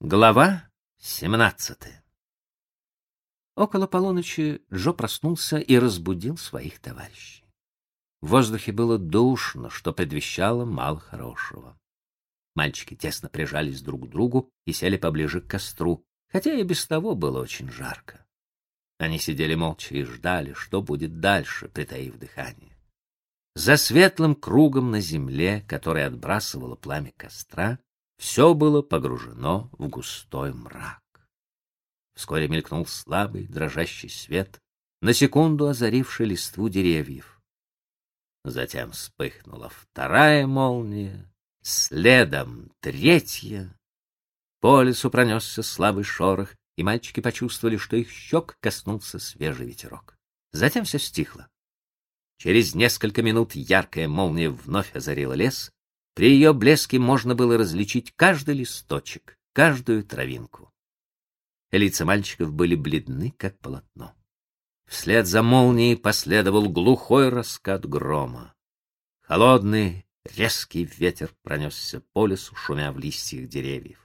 Глава 17 Около полуночи Джо проснулся и разбудил своих товарищей. В воздухе было душно, что предвещало мало хорошего. Мальчики тесно прижались друг к другу и сели поближе к костру, хотя и без того было очень жарко. Они сидели молча и ждали, что будет дальше, притаив дыхание. За светлым кругом на земле, который отбрасывало пламя костра, все было погружено в густой мрак. Вскоре мелькнул слабый, дрожащий свет, на секунду озаривший листву деревьев. Затем вспыхнула вторая молния, следом третья. По лесу пронесся слабый шорох, и мальчики почувствовали, что их щек коснулся свежий ветерок. Затем все стихло. Через несколько минут яркая молния вновь озарила лес, при ее блеске можно было различить каждый листочек, каждую травинку. Лица мальчиков были бледны, как полотно. Вслед за молнией последовал глухой раскат грома. Холодный, резкий ветер пронесся по лесу, шумя в листьях деревьев.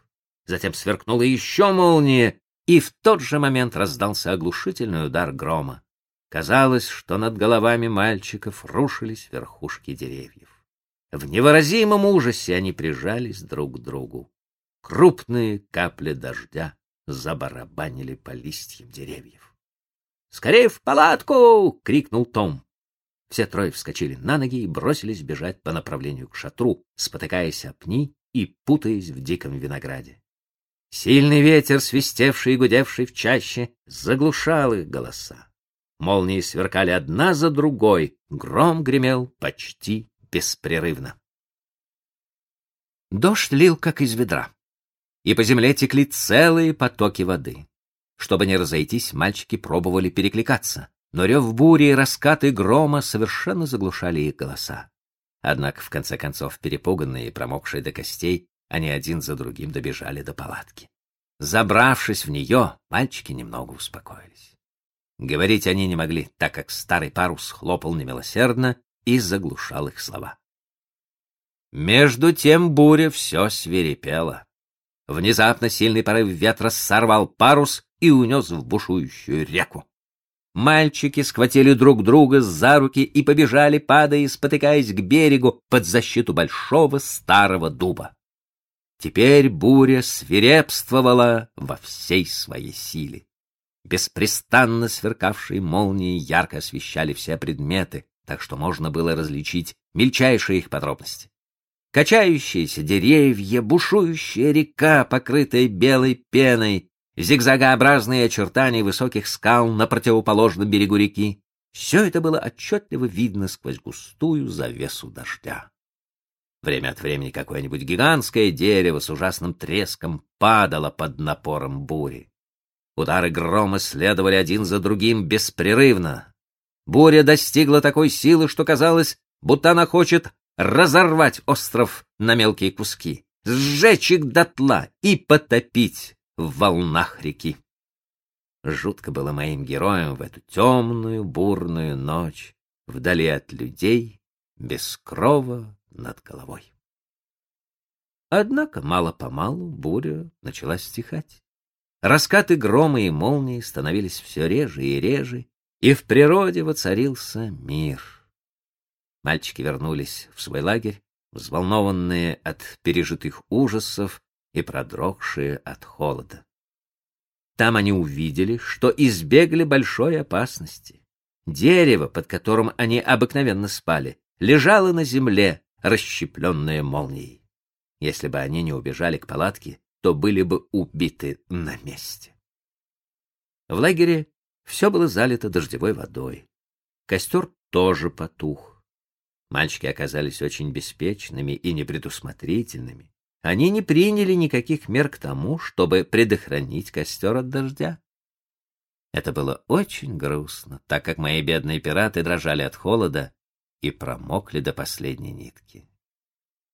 Затем сверкнула еще молния, и в тот же момент раздался оглушительный удар грома. Казалось, что над головами мальчиков рушились верхушки деревьев. В невыразимом ужасе они прижались друг к другу. Крупные капли дождя забарабанили по листьям деревьев. «Скорее в палатку!» — крикнул Том. Все трое вскочили на ноги и бросились бежать по направлению к шатру, спотыкаясь о пни и путаясь в диком винограде. Сильный ветер, свистевший и гудевший в чаще, заглушал их голоса. Молнии сверкали одна за другой, гром гремел почти беспрерывно. Дождь лил, как из ведра, и по земле текли целые потоки воды. Чтобы не разойтись, мальчики пробовали перекликаться, но рев бури и раскаты грома совершенно заглушали их голоса. Однако, в конце концов, перепуганные и промокшие до костей, они один за другим добежали до палатки. Забравшись в нее, мальчики немного успокоились. Говорить они не могли, так как старый парус хлопал немилосердно и заглушал их слова. Между тем буря все свирепела. Внезапно сильный порыв ветра сорвал парус и унес в бушующую реку. Мальчики схватили друг друга за руки и побежали, падая и спотыкаясь к берегу под защиту большого старого дуба. Теперь буря свирепствовала во всей своей силе. Беспрестанно сверкавшие молнии ярко освещали все предметы, так что можно было различить мельчайшие их подробности. Качающиеся деревья, бушующая река, покрытая белой пеной, зигзагообразные очертания высоких скал на противоположном берегу реки — все это было отчетливо видно сквозь густую завесу дождя. Время от времени какое-нибудь гигантское дерево с ужасным треском падало под напором бури. Удары грома следовали один за другим беспрерывно, Буря достигла такой силы, что казалось, будто она хочет разорвать остров на мелкие куски, сжечь их дотла и потопить в волнах реки. Жутко было моим героям в эту темную, бурную ночь, вдали от людей, без крова над головой. Однако мало-помалу буря начала стихать. Раскаты грома и молнии становились все реже и реже, и в природе воцарился мир. Мальчики вернулись в свой лагерь, взволнованные от пережитых ужасов и продрогшие от холода. Там они увидели, что избегли большой опасности. Дерево, под которым они обыкновенно спали, лежало на земле, расщепленное молнией. Если бы они не убежали к палатке, то были бы убиты на месте. В лагере все было залито дождевой водой. Костер тоже потух. Мальчики оказались очень беспечными и непредусмотрительными. Они не приняли никаких мер к тому, чтобы предохранить костер от дождя. Это было очень грустно, так как мои бедные пираты дрожали от холода и промокли до последней нитки.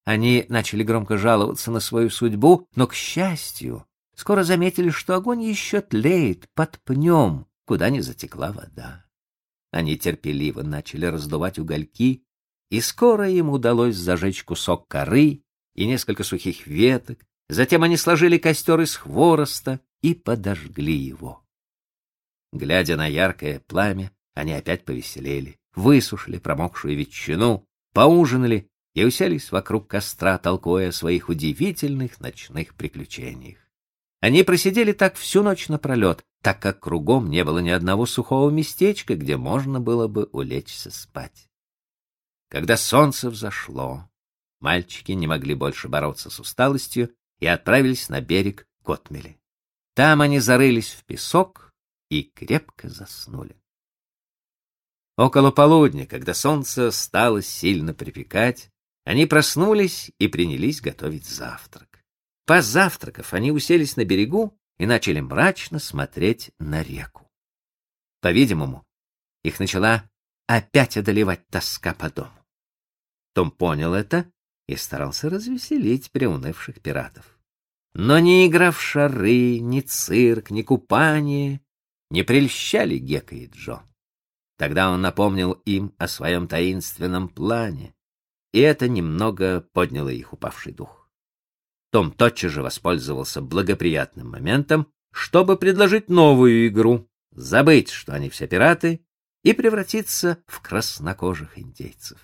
Они начали громко жаловаться на свою судьбу, но, к счастью, скоро заметили, что огонь еще тлеет под пнем, куда не затекла вода. Они терпеливо начали раздувать угольки, и скоро им удалось зажечь кусок коры и несколько сухих веток, Затем они сложили костер из хвороста и подожгли его. Глядя на яркое пламя, они опять повеселели, высушили промокшую ветчину, поужинали и уселись вокруг костра, толкуя о своих удивительных ночных приключениях. Они просидели так всю ночь напролет, так как кругом не было ни одного сухого местечка, где можно было бы улечься спать. Когда солнце взошло, мальчики не могли больше бороться с усталостью и отправились на берег Котмели. Там они зарылись в песок и крепко заснули. Около полудня, когда солнце стало сильно припекать, они проснулись и принялись готовить завтрак. Позавтракав, они уселись на берегу и начали мрачно смотреть на реку. По-видимому, их начала опять одолевать тоска по дому. Том понял это и старался развеселить приунывших пиратов. Но ни игра в шары, ни цирк, ни купание не прельщали Гека и Джо. Тогда он напомнил им о своем таинственном плане, и это немного подняло их упавший дух. Том тотчас же воспользовался благоприятным моментом, чтобы предложить новую игру, забыть, что они все пираты, и превратиться в краснокожих индейцев.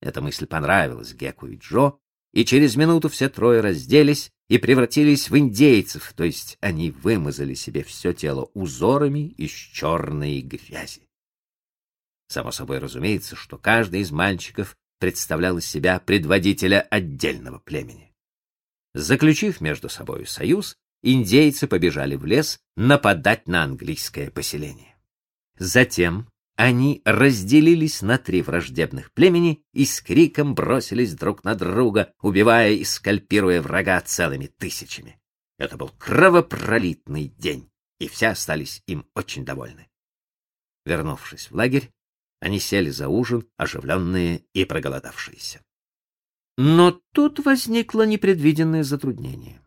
Эта мысль понравилась Геку и Джо, и через минуту все трое разделись и превратились в индейцев, то есть они вымазали себе все тело узорами из черной грязи. Само собой разумеется, что каждый из мальчиков представлял из себя предводителя отдельного племени. Заключив между собой союз, индейцы побежали в лес нападать на английское поселение. Затем они разделились на три враждебных племени и с криком бросились друг на друга, убивая и скальпируя врага целыми тысячами. Это был кровопролитный день, и все остались им очень довольны. Вернувшись в лагерь, они сели за ужин, оживленные и проголодавшиеся. Но тут возникло непредвиденное затруднение.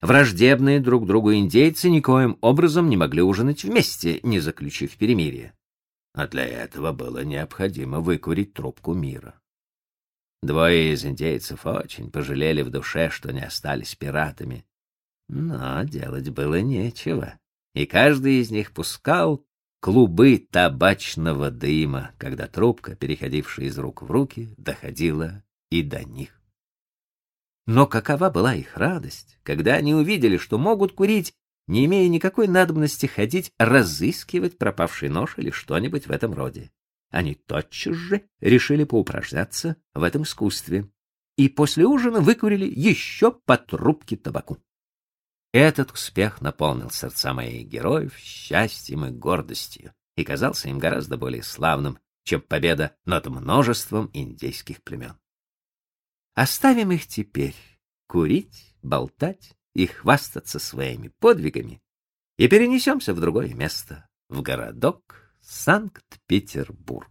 Враждебные друг другу индейцы никоим образом не могли ужинать вместе, не заключив перемирие. А для этого было необходимо выкурить трубку мира. Двое из индейцев очень пожалели в душе, что не остались пиратами. Но делать было нечего, и каждый из них пускал клубы табачного дыма, когда трубка, переходившая из рук в руки, доходила и до них. Но какова была их радость, когда они увидели, что могут курить, не имея никакой надобности ходить разыскивать пропавший нож или что-нибудь в этом роде. Они тотчас же решили поупражняться в этом искусстве и после ужина выкурили еще по трубке табаку. Этот успех наполнил сердца моих героев счастьем и гордостью и казался им гораздо более славным, чем победа над множеством индейских племен. Оставим их теперь курить, болтать и хвастаться своими подвигами и перенесемся в другое место, в городок Санкт-Петербург.